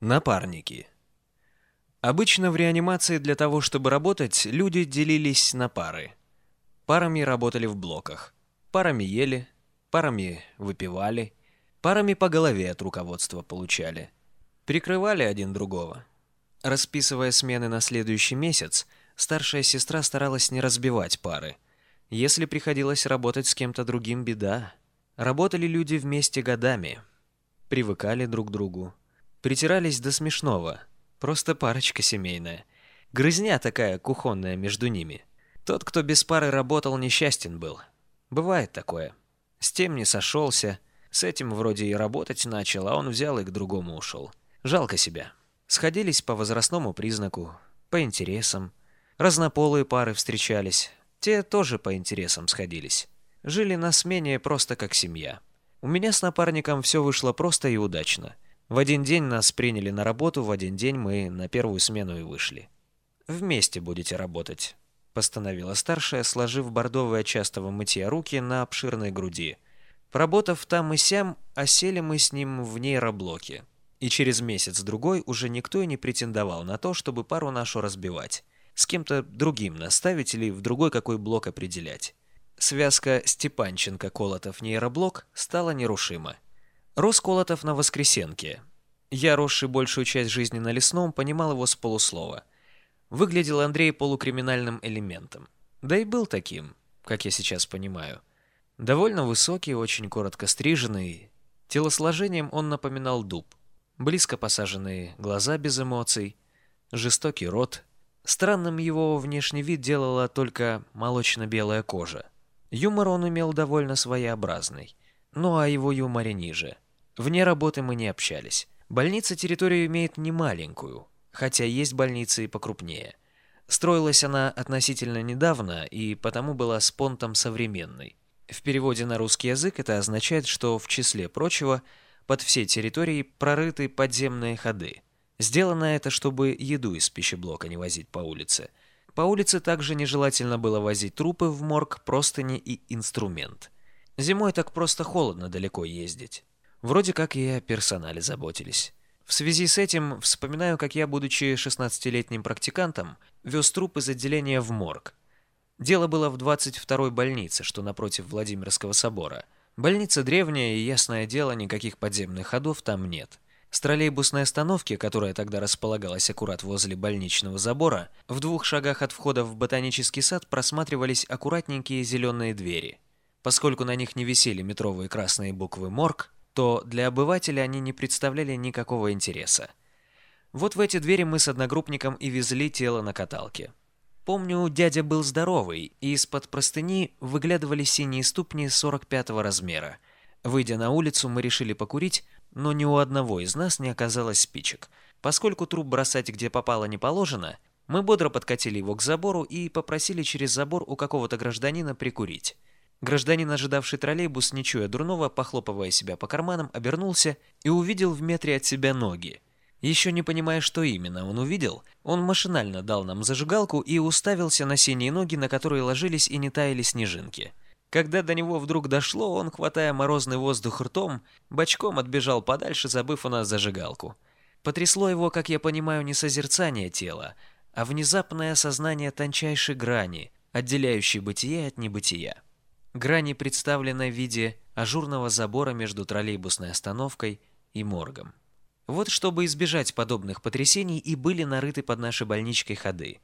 Напарники. Обычно в реанимации для того, чтобы работать, люди делились на пары. Парами работали в блоках. Парами ели, парами выпивали, парами по голове от руководства получали. Прикрывали один другого. Расписывая смены на следующий месяц, старшая сестра старалась не разбивать пары. Если приходилось работать с кем-то другим, беда. Работали люди вместе годами. Привыкали друг к другу. Притирались до смешного. Просто парочка семейная. Грызня такая кухонная между ними. Тот, кто без пары работал, несчастен был. Бывает такое. С тем не сошелся, с этим вроде и работать начал, а он взял и к другому ушел. Жалко себя. Сходились по возрастному признаку, по интересам. Разнополые пары встречались, те тоже по интересам сходились. Жили на смене просто как семья. У меня с напарником все вышло просто и удачно – в один день нас приняли на работу, в один день мы на первую смену и вышли. «Вместе будете работать», — постановила старшая, сложив бордовые от частого мытья руки на обширной груди. Поработав там и сям, осели мы с ним в нейроблоке. И через месяц-другой уже никто и не претендовал на то, чтобы пару нашу разбивать. С кем-то другим наставить или в другой какой блок определять. Связка Степанченко-Колотов-нейроблок стала нерушима. Рос Колотов на Воскресенке. Я, росший большую часть жизни на Лесном, понимал его с полуслова. Выглядел Андрей полукриминальным элементом. Да и был таким, как я сейчас понимаю. Довольно высокий, очень коротко стриженный. Телосложением он напоминал дуб. Близко посаженные глаза без эмоций, жестокий рот. Странным его внешний вид делала только молочно-белая кожа. Юмор он имел довольно своеобразный. Ну а его юморе ниже – Вне работы мы не общались. Больница территорию имеет немаленькую, хотя есть больницы и покрупнее. Строилась она относительно недавно и потому была с понтом современной. В переводе на русский язык это означает, что в числе прочего под всей территорией прорыты подземные ходы. Сделано это, чтобы еду из пищеблока не возить по улице. По улице также нежелательно было возить трупы в морг, простыни и инструмент. Зимой так просто холодно далеко ездить. Вроде как и о персонале заботились. В связи с этим вспоминаю, как я, будучи 16-летним практикантом, вез труп из отделения в морг. Дело было в 22-й больнице, что напротив Владимирского собора. Больница древняя, и, ясное дело, никаких подземных ходов там нет. С троллейбусной остановки, которая тогда располагалась аккурат возле больничного забора, в двух шагах от входа в ботанический сад просматривались аккуратненькие зеленые двери. Поскольку на них не висели метровые красные буквы «Морг», то для обывателя они не представляли никакого интереса. Вот в эти двери мы с одногруппником и везли тело на каталке. Помню, дядя был здоровый, и из-под простыни выглядывали синие ступни 45-го размера. Выйдя на улицу, мы решили покурить, но ни у одного из нас не оказалось спичек. Поскольку труп бросать где попало не положено, мы бодро подкатили его к забору и попросили через забор у какого-то гражданина прикурить. Гражданин, ожидавший троллейбус, не чуя дурного, похлопывая себя по карманам, обернулся и увидел в метре от себя ноги. Еще не понимая, что именно он увидел, он машинально дал нам зажигалку и уставился на синие ноги, на которые ложились и не таяли снежинки. Когда до него вдруг дошло, он, хватая морозный воздух ртом, бочком отбежал подальше, забыв у нас зажигалку. Потрясло его, как я понимаю, не созерцание тела, а внезапное осознание тончайшей грани, отделяющей бытие от небытия. Грани представлены в виде ажурного забора между троллейбусной остановкой и моргом. Вот чтобы избежать подобных потрясений и были нарыты под нашей больничкой ходы.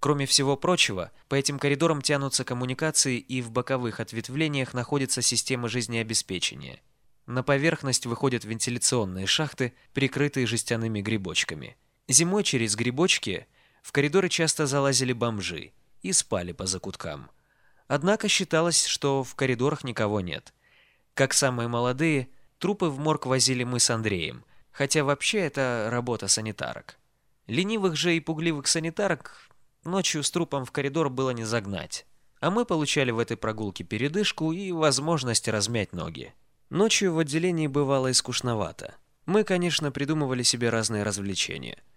Кроме всего прочего, по этим коридорам тянутся коммуникации и в боковых ответвлениях находятся системы жизнеобеспечения. На поверхность выходят вентиляционные шахты, прикрытые жестяными грибочками. Зимой через грибочки в коридоры часто залазили бомжи и спали по закуткам – Однако считалось, что в коридорах никого нет. Как самые молодые, трупы в морг возили мы с Андреем, хотя вообще это работа санитарок. Ленивых же и пугливых санитарок ночью с трупом в коридор было не загнать. А мы получали в этой прогулке передышку и возможность размять ноги. Ночью в отделении бывало и скучновато. Мы, конечно, придумывали себе разные развлечения –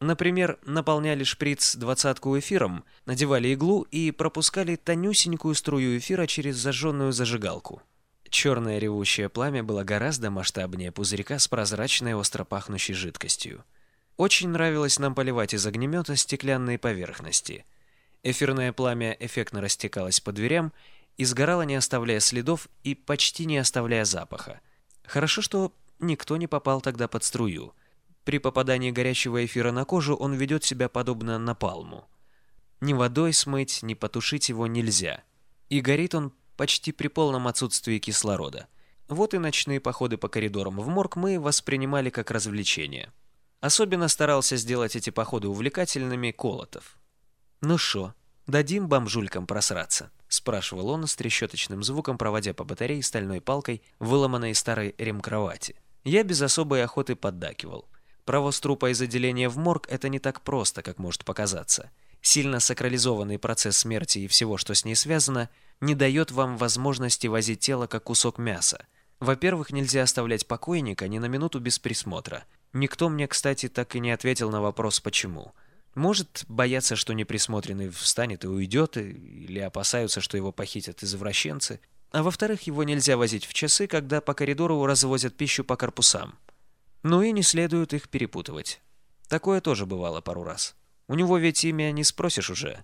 Например, наполняли шприц двадцатку эфиром, надевали иглу и пропускали тонюсенькую струю эфира через зажженную зажигалку. Черное ревущее пламя было гораздо масштабнее пузырька с прозрачной остро пахнущей жидкостью. Очень нравилось нам поливать из огнемета стеклянные поверхности. Эфирное пламя эффектно растекалось по дверям и сгорало, не оставляя следов и почти не оставляя запаха. Хорошо, что никто не попал тогда под струю. При попадании горячего эфира на кожу он ведет себя подобно напалму. Ни водой смыть, ни потушить его нельзя. И горит он почти при полном отсутствии кислорода. Вот и ночные походы по коридорам в морг мы воспринимали как развлечение. Особенно старался сделать эти походы увлекательными Колотов. «Ну шо, дадим бомжулькам просраться?» – спрашивал он с трещоточным звуком, проводя по батарее стальной палкой, выломанной старой ремкровати. Я без особой охоты поддакивал. Провоз трупа из отделения в морг – это не так просто, как может показаться. Сильно сакрализованный процесс смерти и всего, что с ней связано, не дает вам возможности возить тело как кусок мяса. Во-первых, нельзя оставлять покойника ни на минуту без присмотра. Никто мне, кстати, так и не ответил на вопрос «почему?». Может, боятся, что неприсмотренный встанет и уйдет, или опасаются, что его похитят извращенцы. А во-вторых, его нельзя возить в часы, когда по коридору развозят пищу по корпусам. Ну и не следует их перепутывать. Такое тоже бывало пару раз. У него ведь имя не спросишь уже.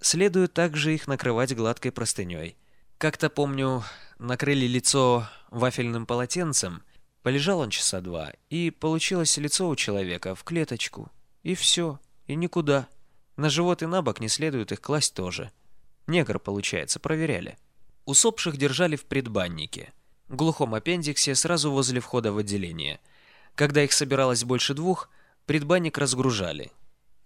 Следует также их накрывать гладкой простыней. Как-то, помню, накрыли лицо вафельным полотенцем, полежал он часа два, и получилось лицо у человека в клеточку. И все. И никуда. На живот и на бок не следует их класть тоже. Негр, получается, проверяли. Усопших держали в предбаннике. В глухом аппендиксе сразу возле входа в отделение. Когда их собиралось больше двух, предбанник разгружали.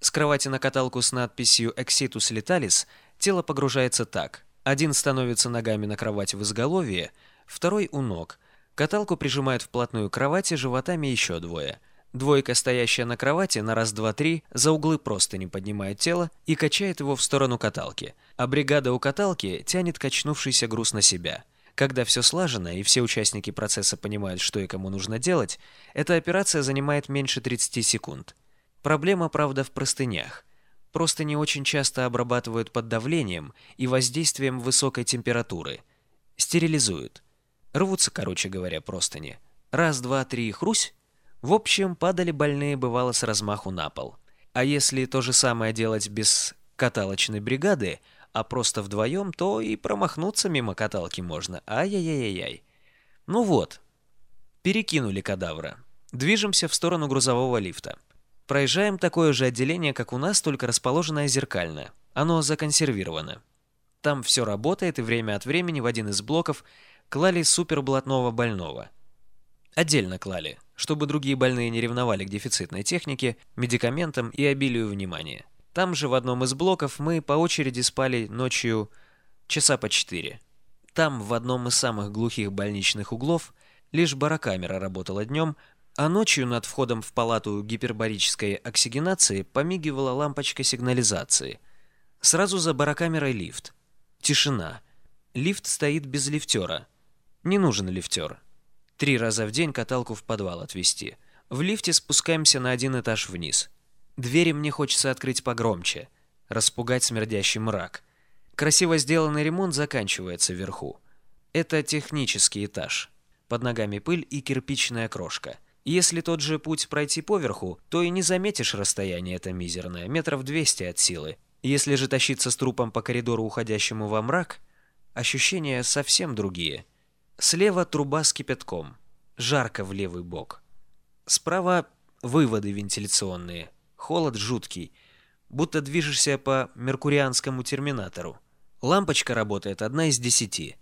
С кровати на каталку с надписью «Exitus letalis» тело погружается так. Один становится ногами на кровать в изголовье, второй у ног. Каталку прижимают вплотную к кровати животами еще двое – Двойка, стоящая на кровати, на раз-два-три, за углы просто не поднимает тело и качает его в сторону каталки, а бригада у каталки тянет качнувшийся груз на себя. Когда все слажено и все участники процесса понимают, что и кому нужно делать, эта операция занимает меньше 30 секунд. Проблема, правда, в простынях. Просто не очень часто обрабатывают под давлением и воздействием высокой температуры. Стерилизуют. Рвутся, короче говоря, простыни. Раз, два, три, хрусь, в общем, падали больные бывало с размаху на пол. А если то же самое делать без каталочной бригады, а просто вдвоем, то и промахнуться мимо каталки можно. Ай-яй-яй-яй. Ну вот, перекинули кадавра. Движемся в сторону грузового лифта. Проезжаем такое же отделение, как у нас, только расположенное зеркально. Оно законсервировано. Там все работает, и время от времени в один из блоков клали суперблатного больного. Отдельно клали, чтобы другие больные не ревновали к дефицитной технике, медикаментам и обилию внимания. Там же в одном из блоков мы по очереди спали ночью часа по четыре. Там, в одном из самых глухих больничных углов, лишь барокамера работала днем, а ночью над входом в палату гипербарической оксигенации помигивала лампочка сигнализации. Сразу за барокамерой лифт. Тишина. Лифт стоит без лифтера. Не нужен лифтер. Три раза в день каталку в подвал отвезти. В лифте спускаемся на один этаж вниз. Двери мне хочется открыть погромче. Распугать смердящий мрак. Красиво сделанный ремонт заканчивается вверху. Это технический этаж. Под ногами пыль и кирпичная крошка. Если тот же путь пройти поверху, то и не заметишь расстояние это мизерное, метров 200 от силы. Если же тащиться с трупом по коридору, уходящему во мрак, ощущения совсем другие – Слева труба с кипятком. Жарко в левый бок. Справа выводы вентиляционные. Холод жуткий. Будто движешься по меркурианскому терминатору. Лампочка работает одна из десяти.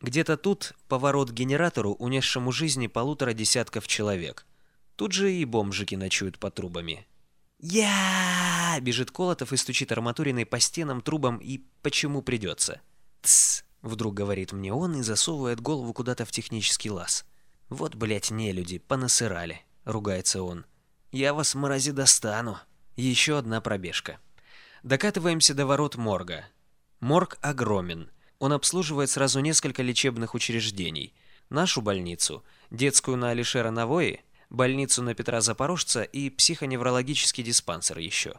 Где-то тут поворот к генератору, унесшему жизни полутора десятков человек. Тут же и бомжики ночуют по трубами. «Я!» — бежит Колотов и стучит арматуриной по стенам, трубам и почему придется. «Тссс!» Вдруг говорит мне он и засовывает голову куда-то в технический лаз. «Вот, блядь, не люди, понасырали», — ругается он. «Я вас, мрази, достану». Еще одна пробежка. Докатываемся до ворот морга. Морг огромен. Он обслуживает сразу несколько лечебных учреждений. Нашу больницу, детскую на Алишера Навои, больницу на Петра Запорожца и психоневрологический диспансер еще.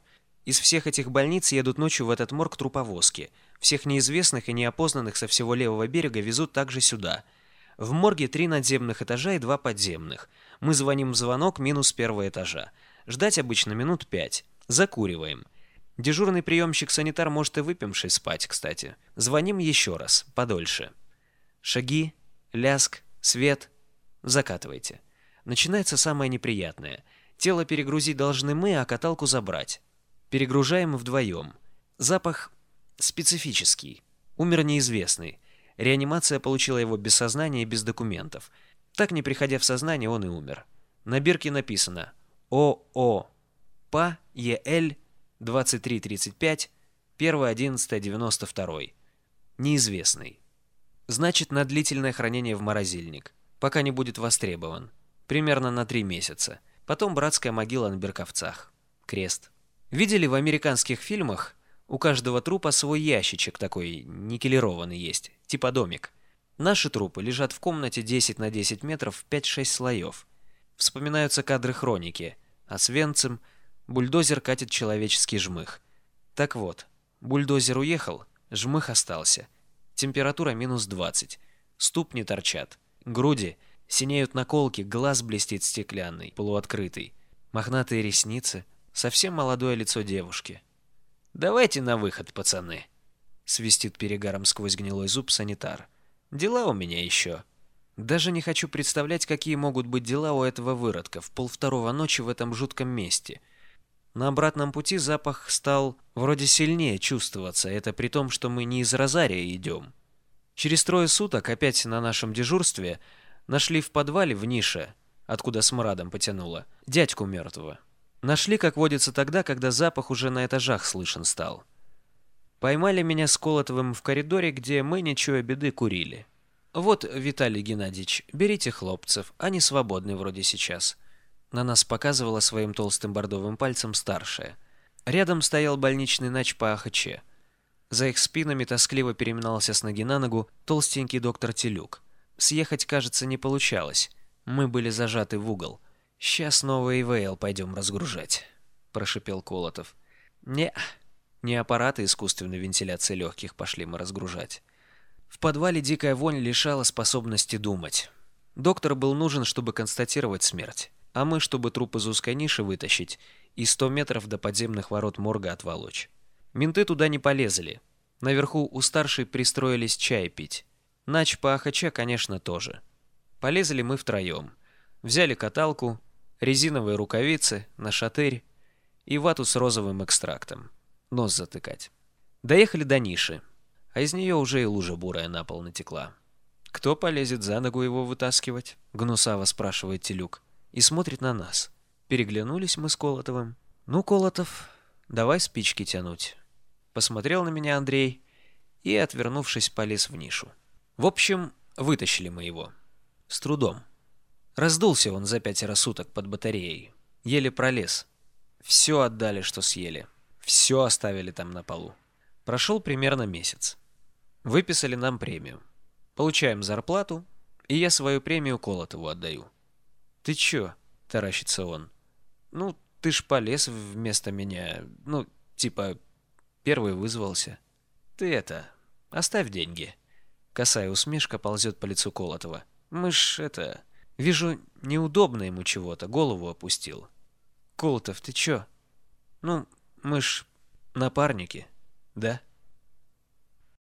Из всех этих больниц едут ночью в этот морг труповозки — всех неизвестных и неопознанных со всего левого берега везут также сюда. В морге три надземных этажа и два подземных. Мы звоним в звонок минус первого этажа. Ждать обычно минут пять. Закуриваем. Дежурный приемщик-санитар может и выпивший спать, кстати. Звоним еще раз, подольше. Шаги, ляск, свет. Закатывайте. Начинается самое неприятное. Тело перегрузить должны мы, а каталку забрать. Перегружаем вдвоем. Запах специфический. Умер неизвестный. Реанимация получила его без сознания и без документов. Так, не приходя в сознание, он и умер. На бирке написано ОО ПА ЕЛ 2335 1.11.92. Неизвестный. Значит, на длительное хранение в морозильник, пока не будет востребован. Примерно на три месяца. Потом братская могила на Берковцах. Крест. Видели в американских фильмах, у каждого трупа свой ящичек такой никелированный есть, типа домик. Наши трупы лежат в комнате 10 на 10 метров в 5-6 слоев. Вспоминаются кадры хроники. А Свенцем бульдозер катит человеческий жмых. Так вот, бульдозер уехал, жмых остался. Температура минус 20. Ступни торчат. Груди синеют наколки, глаз блестит стеклянный, полуоткрытый. Мохнатые ресницы. Совсем молодое лицо девушки. «Давайте на выход, пацаны!» Свистит перегаром сквозь гнилой зуб санитар. «Дела у меня еще!» Даже не хочу представлять, какие могут быть дела у этого выродка в полвторого ночи в этом жутком месте. На обратном пути запах стал вроде сильнее чувствоваться, это при том, что мы не из Розария идем. Через трое суток, опять на нашем дежурстве, нашли в подвале в нише, откуда смрадом потянуло, дядьку мертвого. Нашли, как водится тогда, когда запах уже на этажах слышен стал. Поймали меня с Колотовым в коридоре, где мы ничего беды курили. Вот, Виталий Геннадьевич, берите хлопцев, они свободны вроде сейчас. На нас показывала своим толстым бордовым пальцем старшая. Рядом стоял больничный нач по АХЧ. За их спинами тоскливо переминался с ноги на ногу толстенький доктор Телюк. Съехать, кажется, не получалось. Мы были зажаты в угол. «Сейчас новый ИВЛ пойдем разгружать», – прошипел Колотов. «Не, не аппараты искусственной вентиляции легких пошли мы разгружать». В подвале дикая вонь лишала способности думать. Доктор был нужен, чтобы констатировать смерть, а мы, чтобы труп из узкой ниши вытащить и сто метров до подземных ворот морга отволочь. Менты туда не полезли. Наверху у старшей пристроились чай пить. Нач по Ахача, конечно, тоже. Полезли мы втроем. Взяли каталку, резиновые рукавицы, нашатырь и вату с розовым экстрактом. Нос затыкать. Доехали до ниши, а из нее уже и лужа бурая на пол натекла. «Кто полезет за ногу его вытаскивать?» — гнусаво спрашивает Телюк. И смотрит на нас. Переглянулись мы с Колотовым. «Ну, Колотов, давай спички тянуть». Посмотрел на меня Андрей и, отвернувшись, полез в нишу. В общем, вытащили мы его. С трудом. Раздулся он за пятеро суток под батареей. Еле пролез. Все отдали, что съели. Все оставили там на полу. Прошел примерно месяц. Выписали нам премию. Получаем зарплату, и я свою премию Колотову отдаю. «Ты чё?» – таращится он. «Ну, ты ж полез вместо меня. Ну, типа, первый вызвался. Ты это, оставь деньги». Косая усмешка ползет по лицу Колотова. «Мы ж это...» Вижу, неудобно ему чего-то, голову опустил. Колотов, ты чё? Ну, мы ж напарники, да?